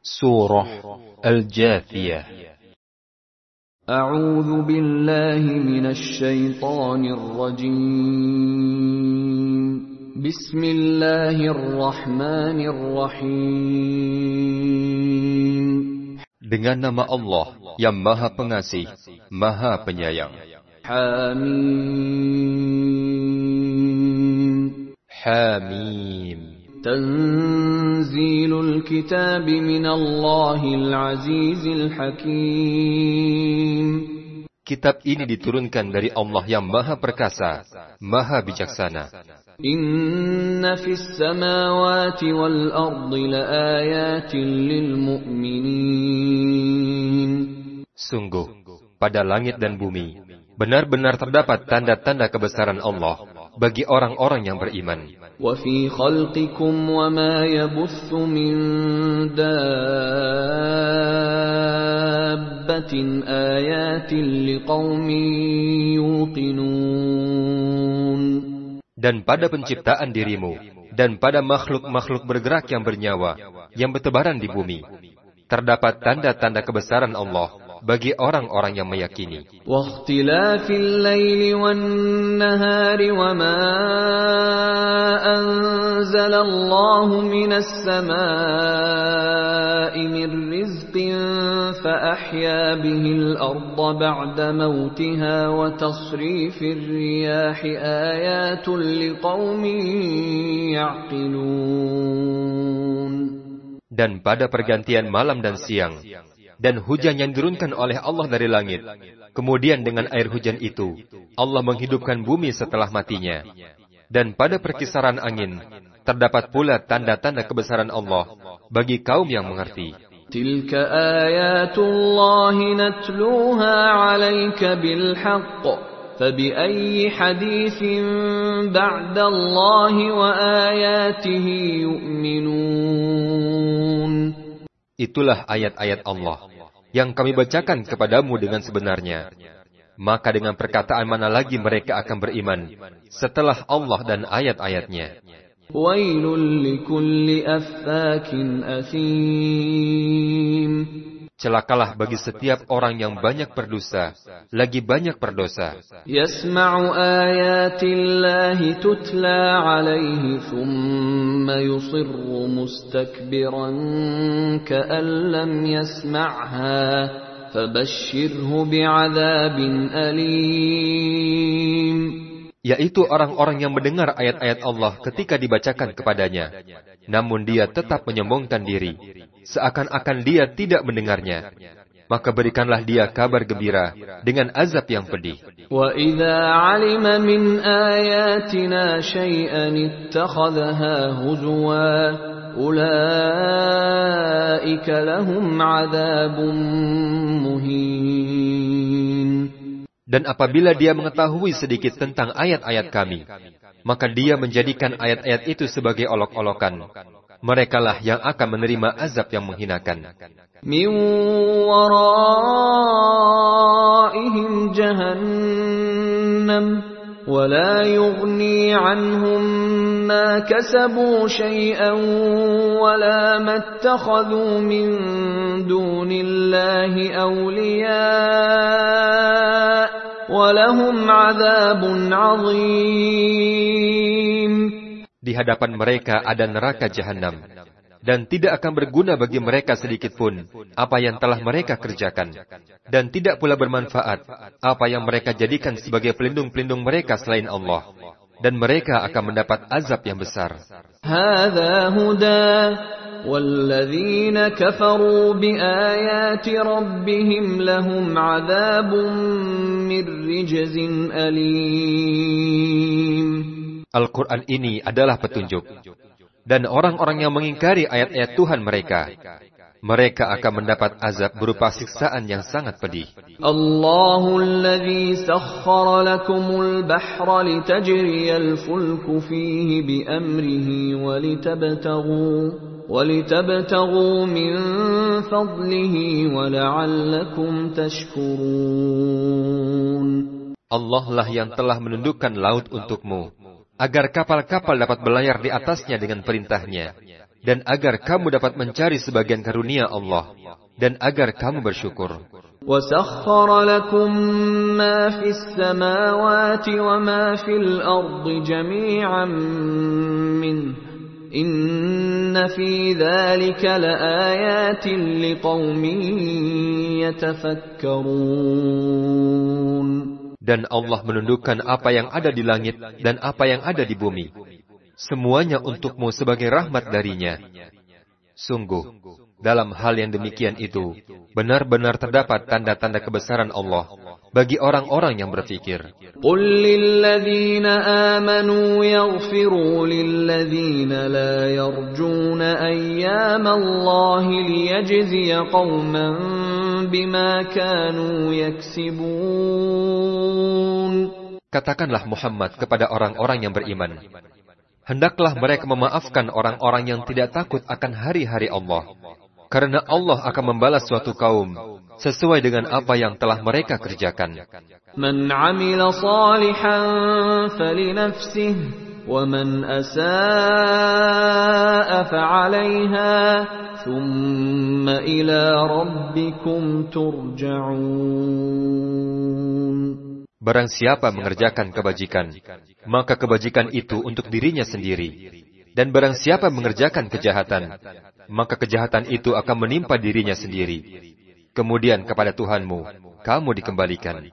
Surah Al-Jathiyah. A'udzu billahi minasy syaithanir rajim Bismillahirrahmanirrahim. Dengan nama Allah yang Maha Pengasih, Maha Penyayang. Hamim. Hamim. تنزيل الكتاب من الله العزيز الحكيم Kitab ini diturunkan dari Allah yang Maha Perkasa, Maha Bijaksana. إن في السماوات والأرض لآيات للمؤمنين Sungguh, pada langit dan bumi, benar-benar terdapat tanda-tanda kebesaran Allah bagi orang-orang yang beriman. وفي خلقكم وما يبث من دابة آيات لقوم يوقنون Dan pada penciptaan dirimu, dan pada makhluk-makhluk bergerak yang bernyawa, yang bertebaran di bumi, terdapat tanda-tanda kebesaran Allah bagi orang-orang yang meyakini. واختلاف الليل والنهار وما أنزل الله من السماء من رزق فأحيا به الأرض بعد موتها وتصريف الرياح آيات لقوم يعقلون Dan pada pergantian malam dan siang, dan hujan yang dirunkan oleh Allah dari langit. Kemudian dengan air hujan itu, Allah menghidupkan bumi setelah matinya. Dan pada perkisaran angin, terdapat pula tanda-tanda kebesaran Allah bagi kaum yang mengerti. تلك آيات الله نتلوها عليك بالحق فبأي حديث بعد الله وآياته يؤمنون Itulah ayat-ayat Allah yang kami bacakan kepadamu dengan sebenarnya. Maka dengan perkataan mana lagi mereka akan beriman setelah Allah dan ayat-ayatnya. Wailul likulli affakin asim. Celakalah bagi setiap orang yang banyak berdosa, lagi banyak berdosa. يسمع آيات الله تتلى عليه ثم يصر مستكبرا كأن لم يسمعها فبشره بعذاب أليم Yaitu orang-orang yang mendengar ayat-ayat Allah ketika dibacakan kepadanya. Namun dia tetap menyombongkan diri, seakan-akan dia tidak mendengarnya. Maka berikanlah dia kabar gembira dengan azab yang pedih. وإذا علم من آياتنا شيئا اتخذها هزوا أولئك لهم عذاب مهين Dan apabila dia mengetahui sedikit tentang ayat-ayat kami, maka dia menjadikan ayat-ayat itu sebagai olok-olokan. Merekalah yang akan menerima azab yang menghinakan. من ورائهم جهنم ولا يغني عنهم ما كسبوا شيئا ولا ما اتخذوا من دون الله أولياء ولهم عذاب عظيم Di hadapan mereka ada neraka jahanam. Dan tidak akan berguna bagi mereka sedikit pun apa yang telah mereka kerjakan. Dan tidak pula bermanfaat apa yang mereka jadikan sebagai pelindung-pelindung mereka selain Allah. dan mereka akan mendapat azab yang besar. Al-Quran ini adalah petunjuk. Dan orang-orang yang mengingkari ayat-ayat Tuhan mereka, mereka akan mendapat azab berupa siksaan yang sangat pedih. الله الذي سخر لكم البحر لتجري الفلك فيه بأمره ولتبتغوا ولتبتغوا من فضله ولعلكم تشكرون Allah lah yang telah menundukkan laut untukmu, agar kapal-kapal dapat berlayar di atasnya dengan perintahnya, dan agar kamu dapat mencari sebagian karunia Allah, dan agar kamu bersyukur. وسخر لكم ما في السماوات وما في الأرض جميعا منه إن في ذلك لآيات لقوم يتفكرون Dan Allah menundukkan apa yang ada di langit dan apa yang ada di bumi. semuanya untukmu sebagai rahmat darinya. Sungguh, dalam hal yang demikian itu, benar-benar terdapat tanda-tanda kebesaran Allah bagi orang-orang yang berfikir. Katakanlah Muhammad kepada orang-orang yang beriman, Hendaklah mereka memaafkan orang-orang yang tidak takut akan hari-hari Allah. Karena Allah akan membalas suatu kaum sesuai dengan apa yang telah mereka kerjakan. Man amila salihan falinafsih, wa man asa'a fa'alayha, thumma ila rabbikum turja'un. Barang siapa mengerjakan kebajikan, maka kebajikan itu untuk dirinya sendiri. Dan barang siapa mengerjakan kejahatan, maka kejahatan itu akan menimpa dirinya sendiri. Kemudian kepada Tuhanmu, kamu dikembalikan.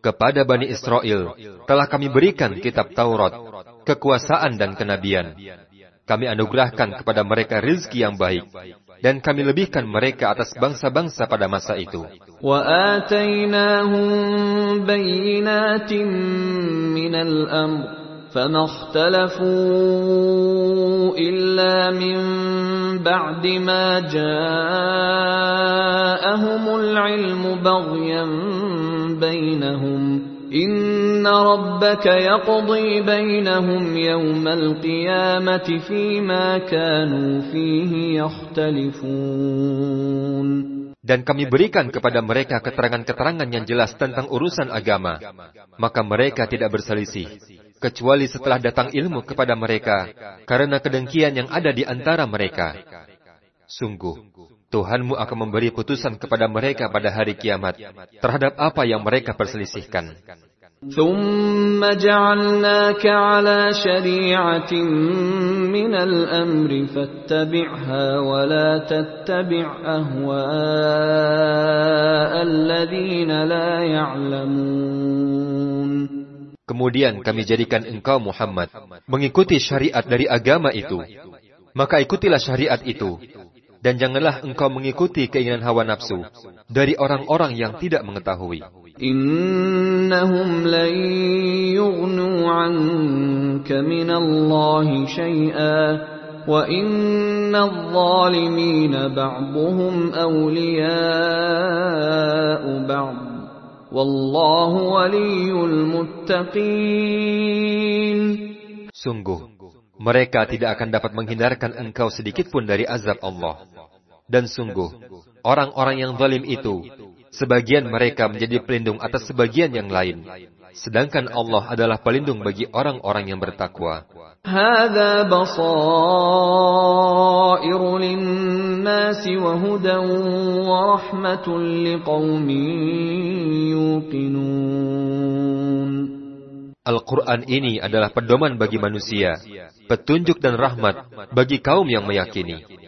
kepada Bani Israel telah kami berikan kitab Taurat, kekuasaan dan kenabian. Kami anugerahkan kepada mereka rizki yang baik, dan kami lebihkan mereka atas bangsa-bangsa pada masa itu. وآتيناهم بينات من الأمر فما اختلفوا إلا من بعد ما جاءهم العلم بغيا بينهم إن ربك يقضي بينهم يوم القيامة فيما كانوا فيه يختلفون Dan kami berikan kepada mereka keterangan-keterangan yang jelas tentang urusan agama. Maka mereka tidak berselisih. Kecuali setelah datang ilmu kepada mereka, karena kedengkian yang ada di antara mereka. Sungguh, Tuhanmu akan memberi putusan kepada mereka pada hari kiamat terhadap apa yang mereka perselisihkan. ثم جعلناك على شريعة من الأمر فاتبعها ولا تتبع أهواء الذين لا يعلمون Kemudian kami jadikan engkau Muhammad mengikuti syariat dari agama itu. Maka ikutilah syariat itu. dan janganlah engkau mengikuti keinginan hawa nafsu dari orang-orang yang tidak mengetahui. Innahum anka min Allah shay'a, wa al-'zalimin awliya'u ba'd. Wallahu waliyul muttaqin. Sungguh mereka tidak akan dapat menghindarkan engkau sedikitpun dari azab Allah. Dan sungguh, orang-orang yang zalim itu, sebagian mereka menjadi pelindung atas sebagian yang lain. Sedangkan Allah adalah pelindung bagi orang-orang yang bertakwa. هذا بصائر للناس وهدى ورحمة لقوم يوقنون Al-Quran ini adalah pedoman bagi manusia, petunjuk dan rahmat bagi kaum yang meyakini.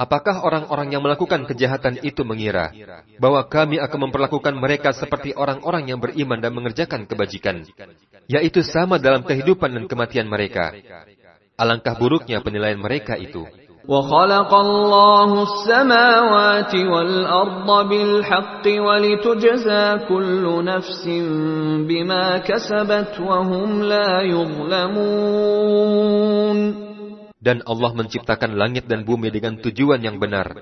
Apakah orang-orang yang melakukan kejahatan itu mengira bahwa kami akan memperlakukan mereka seperti orang-orang yang beriman dan mengerjakan kebajikan? yaitu sama dalam kehidupan dan kematian mereka. Alangkah buruknya penilaian mereka itu. وخلق الله السماوات والأرض بالحق ولتجزى كل نفس بما كسبت وهم لا يظلمون Dan Allah menciptakan langit dan bumi dengan tujuan yang benar.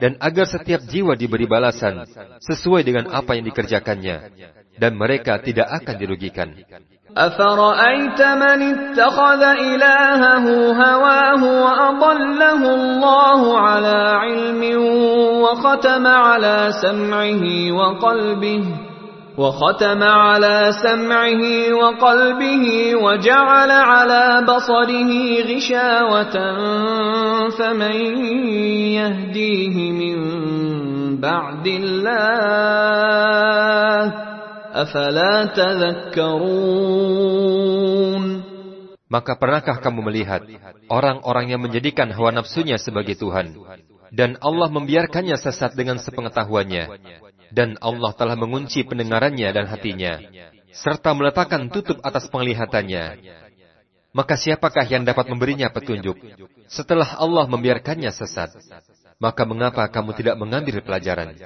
Dan agar setiap jiwa diberi balasan sesuai dengan apa yang dikerjakannya. Dan mereka tidak akan dirugikan. أفرأيت من اتخذ إلهه هواه وأضله الله على علم وختم على سمعه وقلبه وختم على سمعه وقلبه وجعل على بصره غشاوة فمن يهديه من بعد الله أفلا تذكرون Maka pernahkah kamu melihat orang-orang yang menjadikan hawa nafsunya sebagai Tuhan dan Allah membiarkannya sesat dengan sepengetahuannya dan Allah telah mengunci pendengarannya dan hatinya serta meletakkan tutup atas penglihatannya maka siapakah yang dapat memberinya petunjuk setelah Allah membiarkannya sesat maka mengapa kamu tidak mengambil pelajaran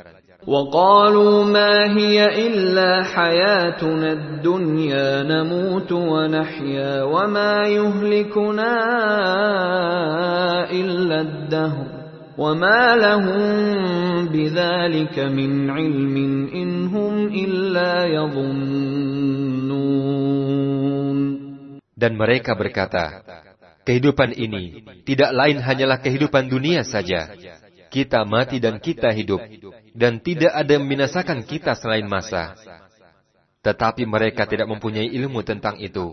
وقالوا ما هي إلا حياتنا الدنيا نموت ونحيا وما يهلكنا إلا الدهر وما لهم بذلك من علم إن هم إلا يظنون Dan mereka berkata, kehidupan ini tidak lain hanyalah kehidupan dunia saja. Kita mati dan kita hidup, dan tidak ada yang membinasakan kita selain masa. Tetapi mereka tidak mempunyai ilmu tentang itu.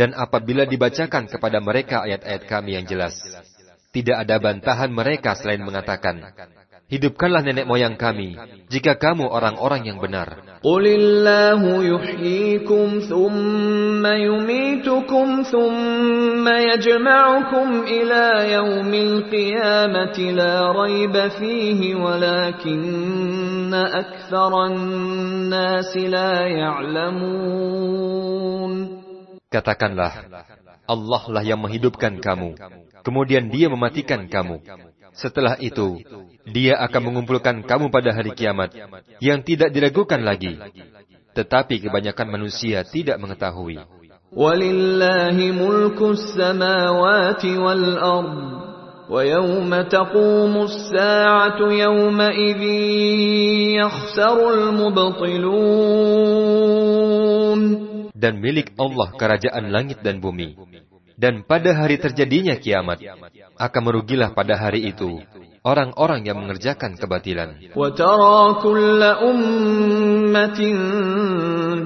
dan apabila dibacakan kepada mereka ayat-ayat kami yang jelas, tidak ada bantahan mereka selain mengatakan, Hidupkanlah nenek moyang kami, jika kamu orang-orang yang benar. Qulillahu yuhyikum thumma yumitukum thumma yajma'ukum ila yaumil qiyamati la rayba fihi walakinna aktharan nasi la ya'lamun. Katakanlah, Allah lah yang menghidupkan kamu, kemudian dia mematikan kamu. Setelah itu, dia akan mengumpulkan kamu pada hari kiamat, yang tidak diragukan lagi. Tetapi kebanyakan manusia tidak mengetahui. ولله ملك السماوات والأرض ويوم تقوم الساعة يومئذ يخسر المبطلون Dan milik Allah kerajaan langit dan bumi. Dan pada hari terjadinya kiamat, akan merugilah pada hari itu orang-orang yang mengerjakan kebatilan. وترى كل أمة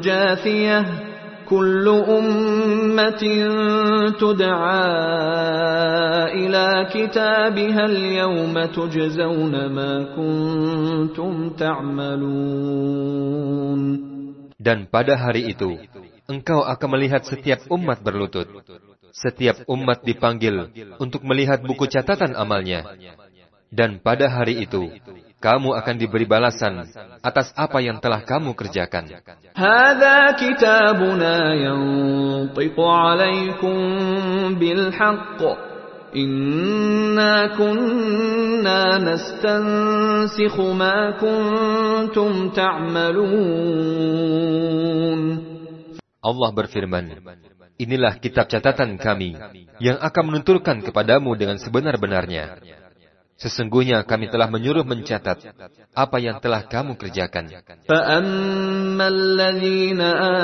جاثية كل أمة تدعى إلى كتابها اليوم تجزون ما كنتم تعملون Dan pada hari itu, engkau akan melihat setiap umat berlutut. Setiap umat dipanggil untuk melihat buku catatan amalnya. Dan pada hari itu, kamu akan diberi balasan atas apa yang telah kamu kerjakan. Hada kitabuna alaikum. Inna kunna nastansikhu ma kuntum. Allah berfirman, Inilah kitab catatan kami yang akan menunturkan kepadamu dengan sebenar-benarnya. Sesungguhnya kami telah menyuruh mencatat apa yang telah kamu kerjakan. فأما الذين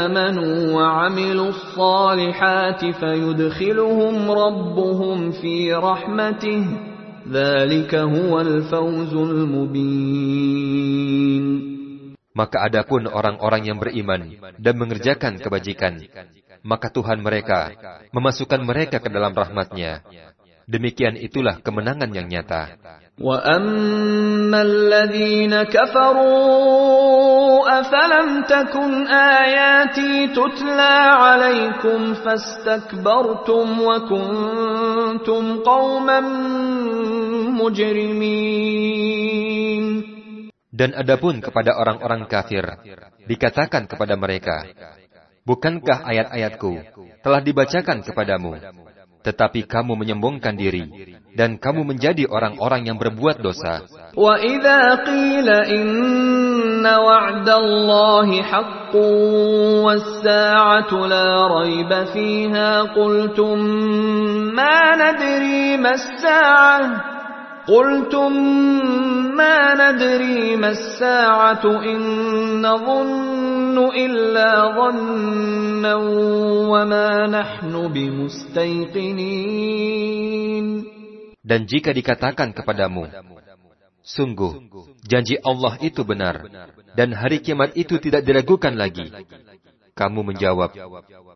آمنوا وعملوا الصالحات فيدخلهم ربهم في رحمته ذلك هو الفوز المبين Maka adapun orang-orang yang beriman dan mengerjakan kebajikan, maka Tuhan mereka memasukkan mereka ke dalam rahmatnya. Demikian itulah kemenangan yang nyata. وَأَمَّا الَّذِينَ كَفَرُوا أَفَلَمْ تَكُنْ آيَاتِي تُتْلَى عَلَيْكُمْ فَاسْتَكْبَرْتُمْ وَكُنْتُمْ قَوْمًا مُجْرِمِينَ Dan adapun kepada orang-orang kafir, dikatakan kepada mereka, Bukankah ayat-ayatku telah dibacakan kepadamu, tetapi kamu menyombongkan diri dan kamu menjadi orang-orang yang berbuat dosa. وَإِذَا قِيلَ إِنَّ وَعْدَ اللَّهِ حَقٌّ وَالسَّاعَةُ لَا رَيْبَ فِيهَا قُلْتُم مَّا نَدْرِي مَا السَّاعَةُ قُلْتُم مَّا نَدْرِي مَا السَّاعَةُ إِن نَّظُنُّ إِلَّا ظَنًّا وَمَا نَحْنُ بِمُسْتَيْقِنِينَ Dan jika dikatakan kepadamu, Sungguh, janji Allah itu benar, dan hari kiamat itu tidak diragukan lagi. Kamu menjawab,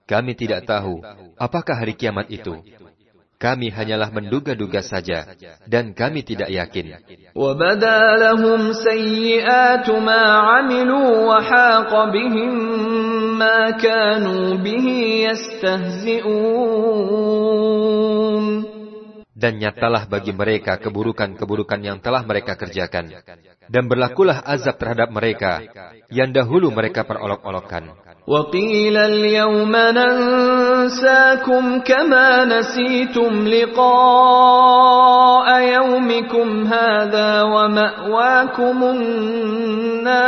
kami tidak tahu apakah hari kiamat itu. Kami hanyalah menduga-duga saja, dan kami tidak yakin. وَبَدَا لَهُمْ سَيِّئَاتُ مَا عَمِلُوا وَحَاقَ بِهِم مَّا كَانُوا بِهِ يَسْتَهْزِئُونَ Dan nyatalah bagi mereka keburukan-keburukan yang telah mereka kerjakan. Dan berlakulah azab terhadap mereka yang dahulu mereka perolok-olokkan. وَقِيلَ الْيَوْمَ نَنسَاكُمْ كَمَا نَسِيتُمْ لِقَاءَ يَوْمِكُمْ هَذَا وَمَأْوَاكُمُ النَّارُ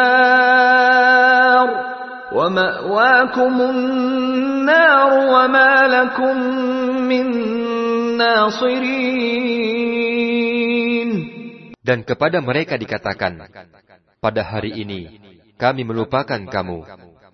وَمَأْوَاكُمُ النَّارُ وَمَا لَكُم مِّن نَّاصِرِينَ Dan kepada mereka dikatakan, pada hari ini kami melupakan kamu,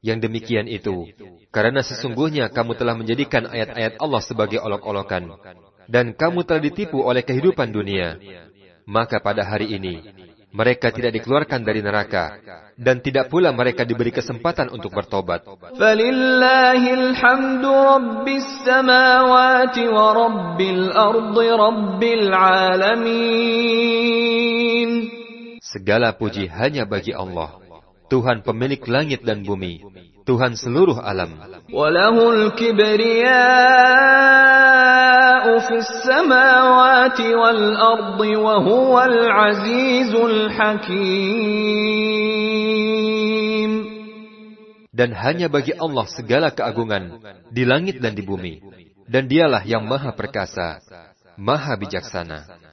yang demikian itu. Karena sesungguhnya kamu telah menjadikan ayat-ayat Allah sebagai olok-olokan. Dan kamu telah ditipu oleh kehidupan dunia. Maka pada hari ini, mereka tidak dikeluarkan dari neraka. Dan tidak pula mereka diberi kesempatan untuk bertobat. Segala puji hanya bagi Allah, Tuhan pemilik langit dan bumi, Tuhan seluruh alam. Dan hanya bagi Allah segala keagungan di langit dan di bumi, dan Dialah yang Maha Perkasa, Maha Bijaksana.